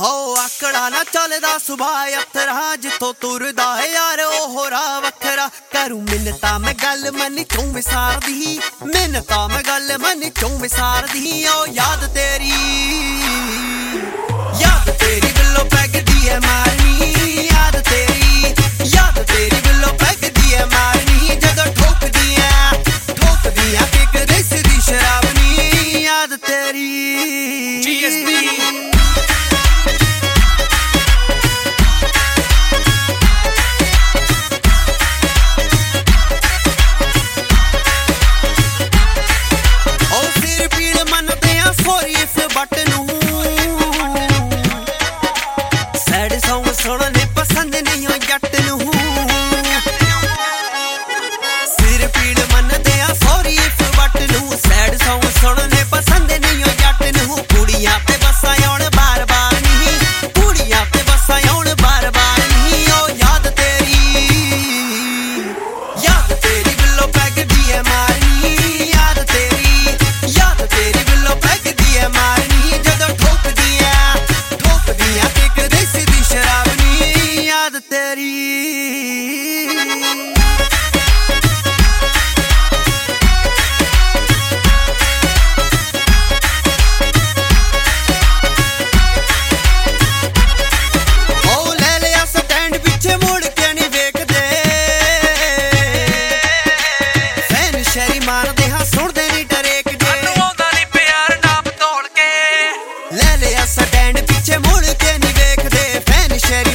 ਹੋ ਆਕੜਾ ਨਾ ਚੱਲਦਾ ਸੁਭਾਅ ਅਥਰਾ ਜਿੱਥੋਂ ਤੁਰਦਾ ਹੈ ਯਾਰ ਉਹ ਰਾ ਵੱਖਰਾ। ਕਰੂ ਮਿੰਨਤਾ ਮੈਂ ਗੱਲ ਮਨ, ਚੋਂ ਵਿਸਾਰਦੀ। ਮਿੰਨਤਾ ਮੈਂ ਗੱਲ ਮਨ, ਚੋਂ ਵਿਸਾਰਦੀ। ਓ ਯਾਦ ਤੇਰੀ ਯਾਦ ਤੇਰੀ ਬਿੱਲੋ ਪੈਗਦੀ ਐ ਮਾਰਨੀ ਨਹੀਂ ਹੋ ਜੱਟ ਲੈ ਲਿਆ ਸਟੈਂਡ ਪਿੱਛੇ ਮੁੜ ਕੇ ਨਹੀਂ ਵੇਖਦੇ। ਫੈਨ ਸ਼ਰੀ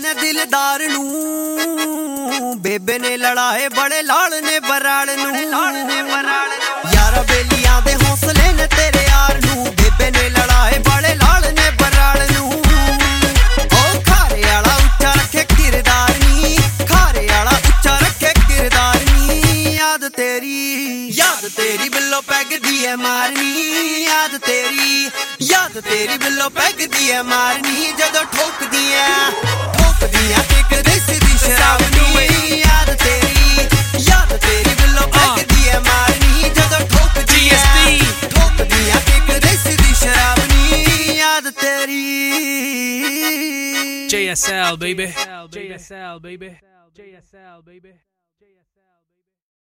ਨੇ ਦਿਲਦਾਰ ਨੂੰ, ਬੇਬੇ ਨੇ ਲੜਾਏ ਬੜੇ ਲਾਲ ਨੇ ਬਰਾਲ ਨੂੰ। ਯਾਰਾ ਬੇਲੀਆਂ ਦੇ ਹੌਸਲੇ ਨੇ ਤੇਰੇ ਯਾਰ ਨੂੰ, ਬੇਬੇ ਨੇ ਲੜਾਏ ਬੜੇ ਲਾਲ ਨੇ ਬਰਾਲ ਨੂੰ। ਓ ਖਾਰੇ ਵਾਲਾ ਉੱਚਾ ਰੱਖੇ ਕਿਰਦਾਰ ਨੀ, ਖਾਰੇ ਵਾਲਾ ਉੱਚਾ ਰੱਖੇ ਕਿਰਦਾਰ ਨੀ। ਯਾਦ ਤੇਰੀ ਯਾਦ ਤੇਰੀ ਬਿੱਲੋ ਪੈਗਦੀ ਐ ਮਾਰਨੀ। ਯਾਦ ਤੇਰੀ ਯਾਦ ਤੇਰੀ ਬਿੱਲੋ ਪੈਗਦੀ ਐ ਮਾਰਨੀ, ਜਦੋਂ ਠੋਕਦੀ ਐ। ਐ ਕਿਕ ਦੇਸ ਦੀ ਸ਼ਰਾਬ ਨੀ। ਯਾਦ ਤੇਰੀ ਯਾਦ ਤੇਰੀ ਬਿੱਲੋ ਪੈਗਦੀ ਐ ਮਾਰਨੀ। ਜਦੋਂ ਠੋਕਦੀ ਐ GSB ਠੋਕਦੀ ਐ ਕਿਕ ਦੇਸ ਦੀ ਸ਼ਰਾਬ ਨੀ। ਯਾਦ ਤੇਰੀ। JSL baby JSL baby JSL baby